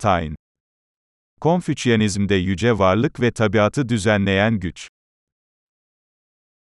Tayin. Konfüçyanizmde yüce varlık ve tabiatı düzenleyen güç.